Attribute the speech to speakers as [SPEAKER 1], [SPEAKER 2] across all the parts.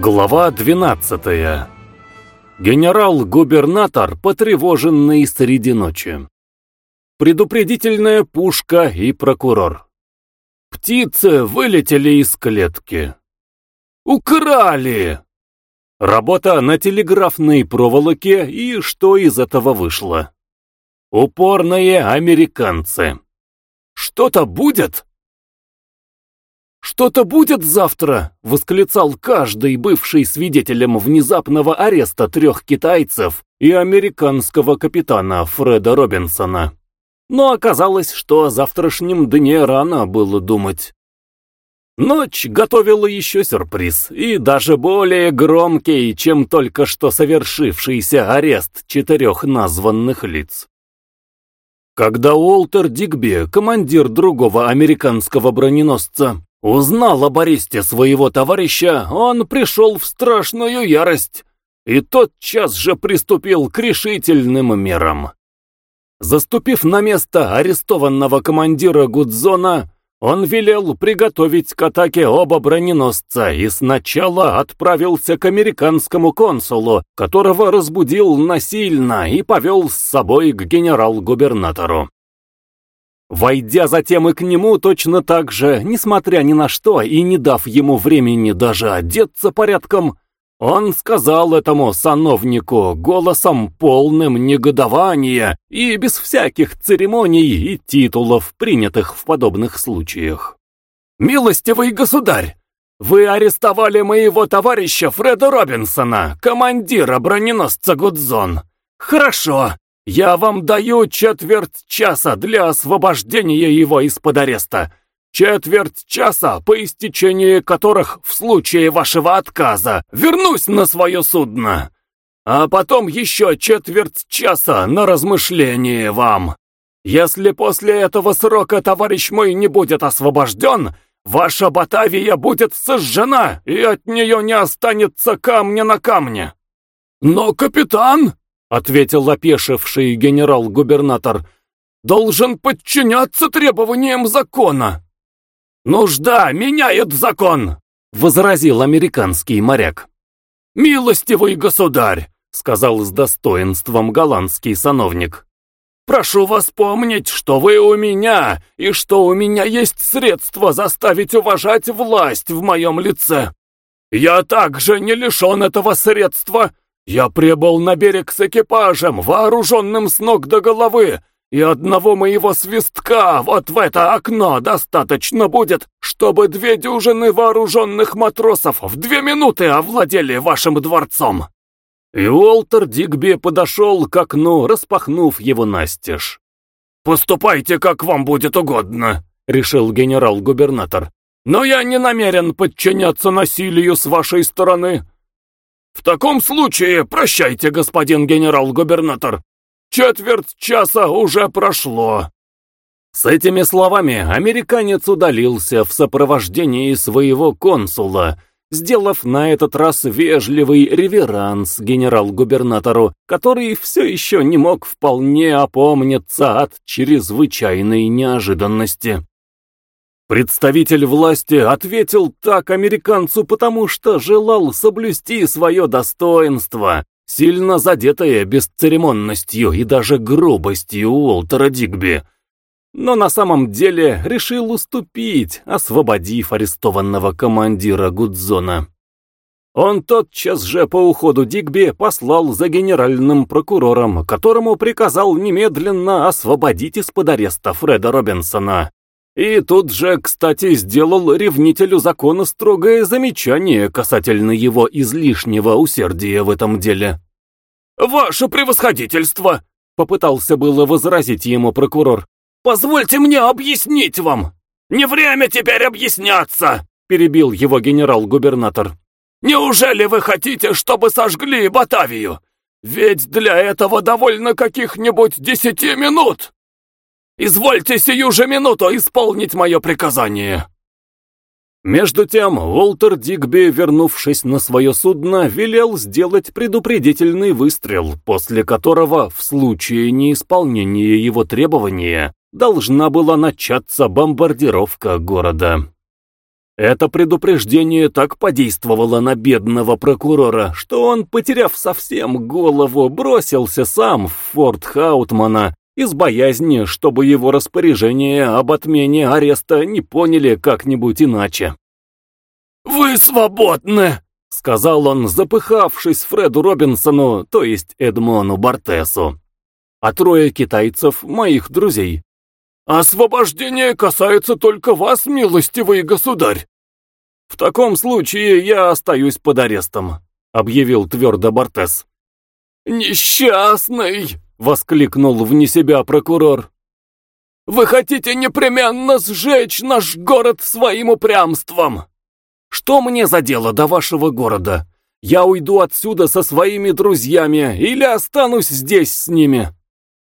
[SPEAKER 1] Глава 12. Генерал-губернатор, потревоженный среди ночи. Предупредительная пушка и прокурор. Птицы вылетели из клетки. Украли! Работа на телеграфной проволоке, и что из этого вышло? Упорные американцы. Что-то будет? «Что-то будет завтра!» — восклицал каждый бывший свидетелем внезапного ареста трех китайцев и американского капитана Фреда Робинсона. Но оказалось, что о завтрашнем дне рано было думать. Ночь готовила еще сюрприз, и даже более громкий, чем только что совершившийся арест четырех названных лиц. Когда Уолтер Дигби, командир другого американского броненосца, Узнал об аресте своего товарища, он пришел в страшную ярость и тотчас же приступил к решительным мерам. Заступив на место арестованного командира Гудзона, он велел приготовить к атаке оба броненосца и сначала отправился к американскому консулу, которого разбудил насильно и повел с собой к генерал-губернатору. Войдя затем и к нему точно так же, несмотря ни на что и не дав ему времени даже одеться порядком, он сказал этому сановнику голосом полным негодования и без всяких церемоний и титулов, принятых в подобных случаях. «Милостивый государь, вы арестовали моего товарища Фреда Робинсона, командира броненосца Гудзон. Хорошо, я вам даю четверть часа для освобождения его из-под ареста. Четверть часа, по истечении которых, в случае вашего отказа, вернусь на свое судно. А потом еще четверть часа на размышление вам. Если после этого срока товарищ мой не будет освобожден, ваша Батавия будет сожжена, и от нее не останется камня на камне. Но, капитан, — ответил опешивший генерал-губернатор, — «должен подчиняться требованиям закона». «Нужда меняет закон», — возразил американский моряк. «Милостивый государь», — сказал с достоинством голландский сановник, — «прошу вас помнить, что вы у меня, и что у меня есть средства заставить уважать власть в моем лице. Я также не лишен этого средства» Я прибыл на берег с экипажем, вооруженным с ног до головы, и одного моего свистка вот в это окно достаточно будет, чтобы две дюжины вооруженных матросов в две минуты овладели вашим дворцом». И Уолтер Дигби подошел к окну, распахнув его настежь. «Поступайте, как вам будет угодно», — решил генерал-губернатор. «Но я не намерен подчиняться насилию с вашей стороны. «В таком случае прощайте, господин генерал-губернатор. Четверть часа уже прошло». С этими словами американец удалился в сопровождении своего консула, сделав на этот раз вежливый реверанс генерал-губернатору, который все еще не мог вполне опомниться от чрезвычайной неожиданности. Представитель власти ответил так американцу, потому что желал соблюсти свое достоинство, сильно задетое бесцеремонностью и даже грубостью Уолтера Дигби. Но на самом деле решил уступить, освободив арестованного командира Гудзона. Он тотчас же по уходу Дигби послал за генеральным прокурором, которому приказал немедленно освободить из-под ареста Фреда Робинсона. И тут же, кстати, сделал ревнителю закона строгое замечание касательно его излишнего усердия в этом деле. «Ваше превосходительство!» — попытался было возразить ему прокурор. «Позвольте мне объяснить вам!» «Не время теперь объясняться!» — перебил его генерал-губернатор. «Неужели вы хотите, чтобы сожгли Батавию? Ведь для этого довольно каких-нибудь десяти минут!» Извольте сию же минуту исполнить мое приказание!» Между тем, Уолтер Дигби, вернувшись на свое судно, велел сделать предупредительный выстрел, после которого, в случае неисполнения его требования, должна была начаться бомбардировка города. Это предупреждение так подействовало на бедного прокурора, что он, потеряв совсем голову, бросился сам в форт Хаутмана из боязни, чтобы его распоряжение об отмене ареста не поняли как-нибудь иначе. «Вы свободны!» — сказал он, запыхавшись Фреду Робинсону, то есть Эдмону Бартесу. А трое китайцев — моих друзей. «Освобождение касается только вас, милостивый государь!» «В таком случае я остаюсь под арестом», — объявил твердо Бартес. «Несчастный!» — воскликнул вне себя прокурор. «Вы хотите непременно сжечь наш город своим упрямством!» «Что мне за дело до вашего города? Я уйду отсюда со своими друзьями или останусь здесь с ними?»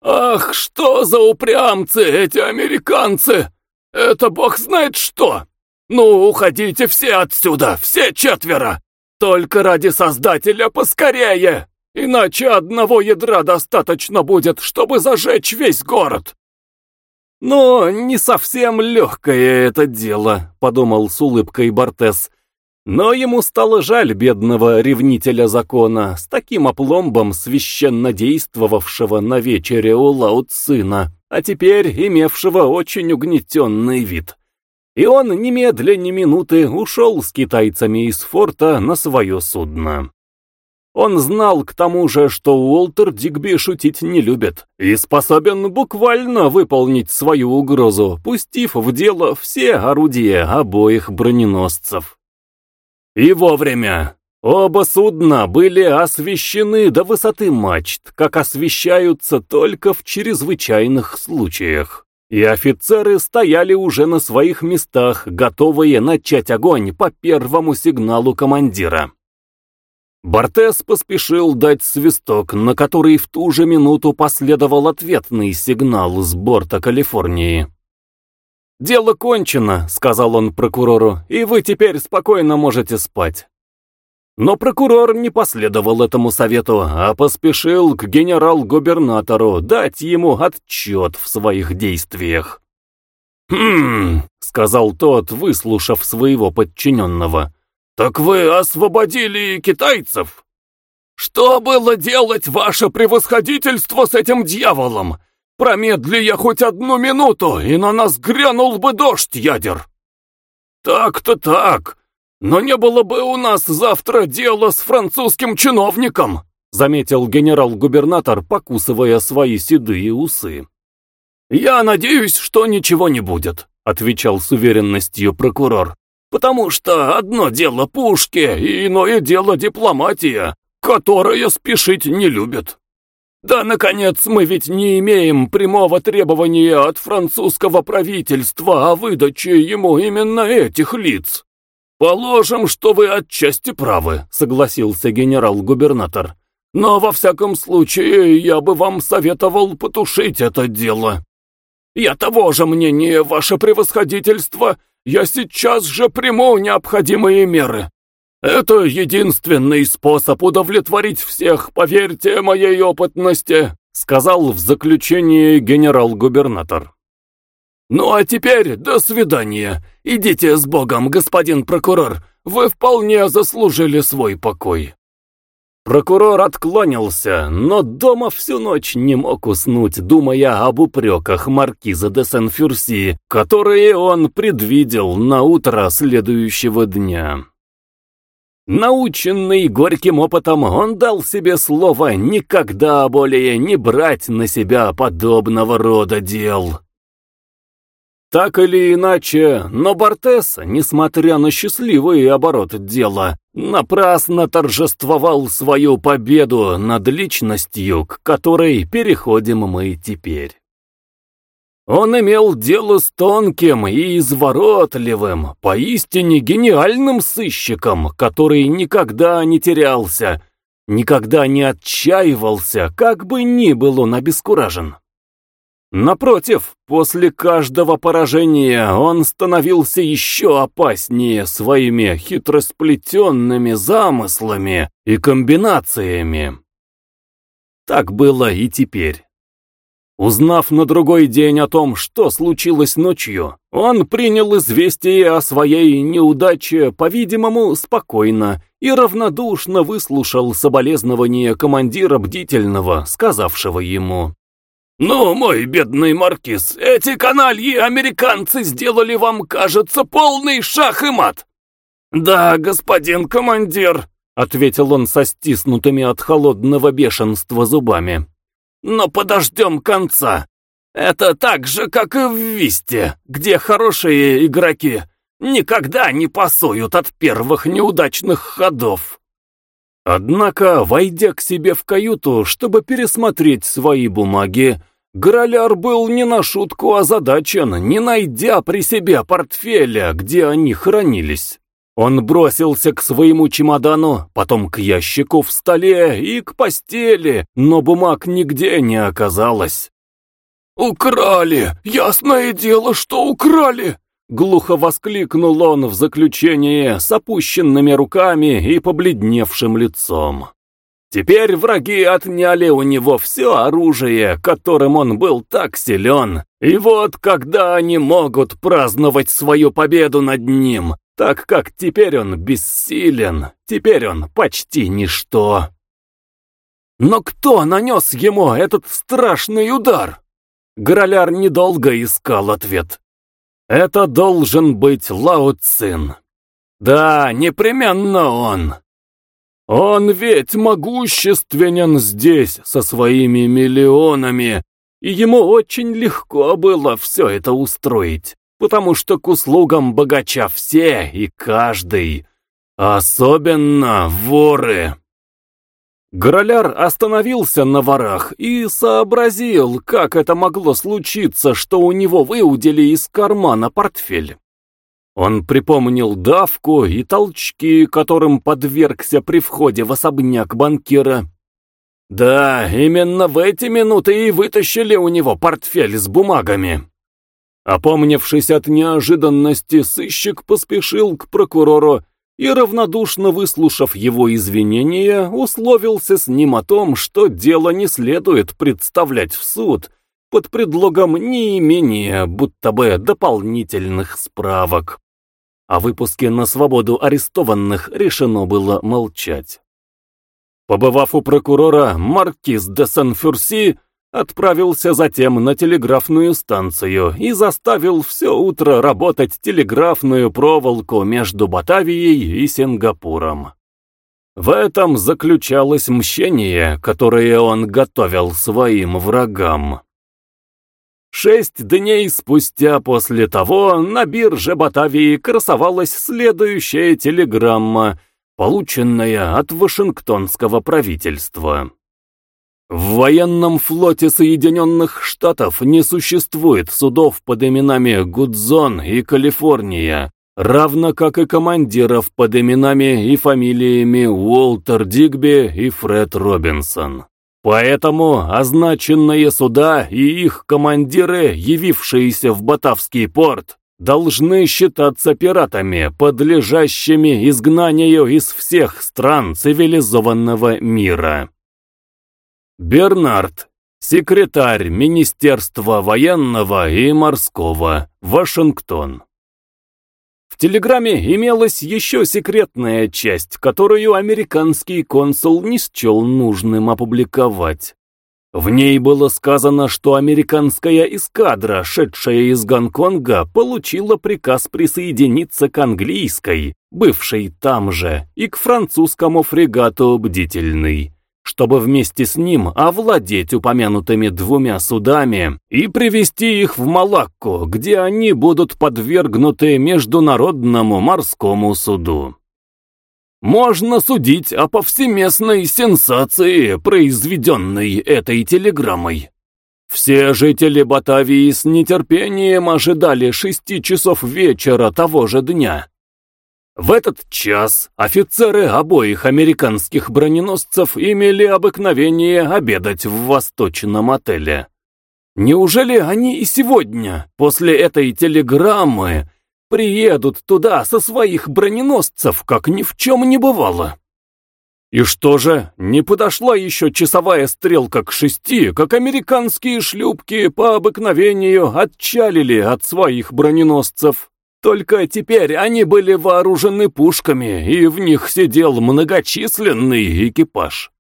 [SPEAKER 1] «Ах, что за упрямцы эти американцы! Это бог знает что! Ну, уходите все отсюда, все четверо! Только ради Создателя поскорее! Иначе одного ядра достаточно будет, чтобы зажечь весь город!» «Но не совсем легкое это дело», — подумал с улыбкой Бортес. Но ему стало жаль бедного ревнителя закона, с таким опломбом священно действовавшего на вечере у Лаоцина, а теперь имевшего очень угнетенный вид. И он немедленно минуты ушел с китайцами из форта на свое судно. Он знал к тому же, что Уолтер Дигби шутить не любит и способен буквально выполнить свою угрозу, пустив в дело все орудия обоих броненосцев. И вовремя. Оба судна были освещены до высоты мачт, как освещаются только в чрезвычайных случаях. И офицеры стояли уже на своих местах, готовые начать огонь по первому сигналу командира. Бортес поспешил дать свисток, на который в ту же минуту последовал ответный сигнал с борта Калифорнии. «Дело кончено», — сказал он прокурору, — «и вы теперь спокойно можете спать». Но прокурор не последовал этому совету, а поспешил к генерал-губернатору дать ему отчет в своих действиях. «Хм», — сказал тот, выслушав своего подчиненного, — «так вы освободили китайцев?» «Что было делать ваше превосходительство с этим дьяволом? Промедли я хоть одну минуту, и на нас грянул бы дождь ядер. Так-то так, но не было бы у нас завтра дела с французским чиновником, заметил генерал-губернатор, покусывая свои седые усы. «Я надеюсь, что ничего не будет», — отвечал с уверенностью прокурор. «Потому что одно дело пушки, и иное дело дипломатия, которая спешить не любит». Да, наконец, мы ведь не имеем прямого требования от французского правительства о выдаче ему именно этих лиц. Положим, что вы отчасти правы, согласился генерал-губернатор. Но во всяком случае, я бы вам советовал потушить это дело. Я того же мнения, ваше превосходительство, я сейчас же приму необходимые меры. Это единственный способ удовлетворить всех, поверьте моей опытности, сказал в заключении генерал-губернатор. Ну а теперь до свидания. Идите с Богом, господин прокурор. Вы вполне заслужили свой покой. Прокурор отклонился, но дома всю ночь не мог уснуть, думая об упреках маркиза де Сен-Фюрси, которые он предвидел на утро следующего дня. Наученный горьким опытом, он дал себе слово никогда более не брать на себя подобного рода дел. Так или иначе, но Бортес, несмотря на счастливый оборот дела, напрасно торжествовал свою победу над личностью, к которой переходим мы теперь. Он имел дело с тонким и изворотливым, поистине гениальным сыщиком, который никогда не терялся, никогда не отчаивался, как бы ни был он обескуражен. Напротив, после каждого поражения он становился еще опаснее своими хитросплетенными замыслами и комбинациями. Так было и теперь. Узнав на другой день о том, что случилось ночью, он принял известие о своей неудаче, по-видимому, спокойно и равнодушно выслушал соболезнования командира бдительного, сказавшего ему. «Ну, мой бедный маркиз, эти канальи американцы сделали вам, кажется, полный шах и мат!» «Да, господин командир», — ответил он со стиснутыми от холодного бешенства зубами. «Но подождем конца. Это так же, как и в Висте, где хорошие игроки никогда не пасуют от первых неудачных ходов». Однако, войдя к себе в каюту, чтобы пересмотреть свои бумаги, Гороляр был не на шутку озадачен, не найдя при себе портфеля, где они хранились. Он бросился к своему чемодану, потом к ящику в столе и к постели, но бумаг нигде не оказалось. «Украли! Ясное дело, что украли!» Глухо воскликнул он в заключение с опущенными руками и побледневшим лицом. Теперь враги отняли у него все оружие, которым он был так силен, и вот когда они могут праздновать свою победу над ним, так как теперь он бессилен, теперь он почти ничто. Но кто нанес ему этот страшный удар? Гороляр недолго искал ответ. Это должен быть Лао Цин. Да, непременно он. Он ведь могущественен здесь со своими миллионами, и ему очень легко было все это устроить, потому что к услугам богача все и каждый, особенно воры. Гороляр остановился на ворах и сообразил, как это могло случиться, что у него выудили из кармана портфель. Он припомнил давку и толчки, которым подвергся при входе в особняк банкира. Да, именно в эти минуты и вытащили у него портфель с бумагами. Опомнившись от неожиданности, сыщик поспешил к прокурору и, равнодушно выслушав его извинения, условился с ним о том, что дело не следует представлять в суд под предлогом неимения будто бы дополнительных справок. О выпуске на свободу арестованных решено было молчать. Побывав у прокурора, маркиз де Сан-Фюрси отправился затем на телеграфную станцию и заставил все утро работать телеграфную проволоку между Батавией и Сингапуром. В этом заключалось мщение, которое он готовил своим врагам. Шесть дней спустя после того на бирже Батавии красовалась следующая телеграмма, полученная от Вашингтонского правительства. В военном флоте Соединенных Штатов не существует судов под именами Гудзон и Калифорния, равно как и командиров под именами и фамилиями Уолтер Дигби и Фред Робинсон. Поэтому означенные суда и их командиры, явившиеся в Батавский порт, должны считаться пиратами, подлежащими изгнанию из всех стран цивилизованного мира. Бернард, секретарь Министерства военного и морского, Вашингтон телеграмме имелась еще секретная часть, которую американский консул не счел нужным опубликовать. В ней было сказано, что американская эскадра, шедшая из Гонконга, получила приказ присоединиться к английской, бывшей там же, и к французскому фрегату «Бдительный» чтобы вместе с ним овладеть упомянутыми двумя судами и привести их в Малакку, где они будут подвергнуты Международному морскому суду. Можно судить о повсеместной сенсации, произведенной этой телеграммой. Все жители Батавии с нетерпением ожидали шести часов вечера того же дня. В этот час офицеры обоих американских броненосцев имели обыкновение обедать в восточном отеле. Неужели они и сегодня, после этой телеграммы, приедут туда со своих броненосцев, как ни в чем не бывало? И что же, не подошла еще часовая стрелка к шести, как американские шлюпки по обыкновению отчалили от своих броненосцев. Только теперь они были вооружены пушками, и в них сидел многочисленный экипаж.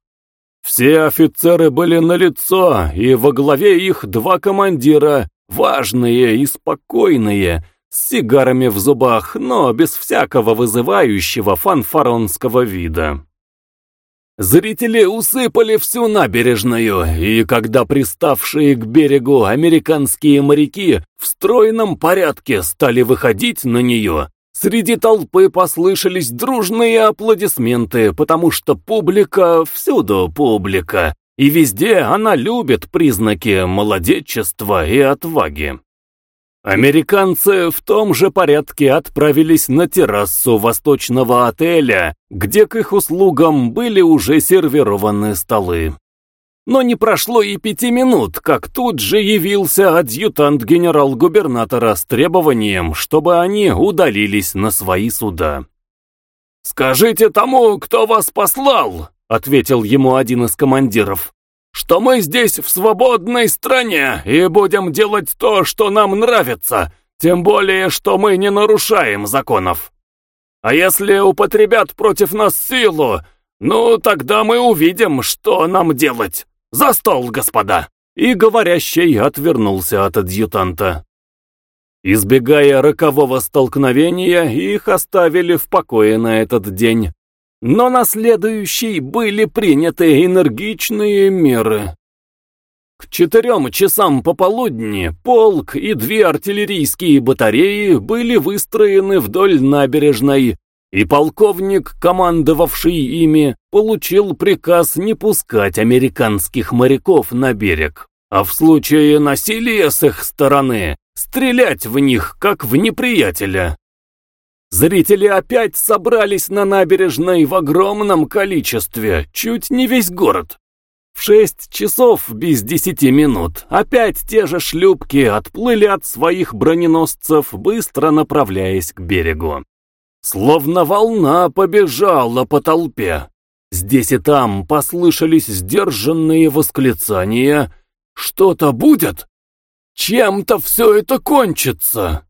[SPEAKER 1] Все офицеры были налицо, и во главе их два командира, важные и спокойные, с сигарами в зубах, но без всякого вызывающего фанфаронского вида. Зрители усыпали всю набережную, и когда приставшие к берегу американские моряки в стройном порядке стали выходить на нее, среди толпы послышались дружные аплодисменты, потому что публика всюду публика, и везде она любит признаки молодечества и отваги. Американцы в том же порядке отправились на террасу восточного отеля, где к их услугам были уже сервированы столы. Но не прошло и пяти минут, как тут же явился адъютант генерал-губернатора с требованием, чтобы они удалились на свои суда. «Скажите тому, кто вас послал», — ответил ему один из командиров, что мы здесь в свободной стране и будем делать то, что нам нравится, тем более, что мы не нарушаем законов. А если употребят против нас силу, ну, тогда мы увидим, что нам делать. За стол, господа!» И говорящий отвернулся от адъютанта. Избегая рокового столкновения, их оставили в покое на этот день. Но на следующий были приняты энергичные меры. К четырем часам пополудни полк и две артиллерийские батареи были выстроены вдоль набережной, и полковник, командовавший ими, получил приказ не пускать американских моряков на берег, а в случае насилия с их стороны стрелять в них, как в неприятеля. Зрители опять собрались на набережной в огромном количестве, чуть не весь город. В шесть часов без десяти минут опять те же шлюпки отплыли от своих броненосцев, быстро направляясь к берегу. Словно волна побежала по толпе. Здесь и там послышались сдержанные восклицания. «Что-то будет? Чем-то все это кончится!»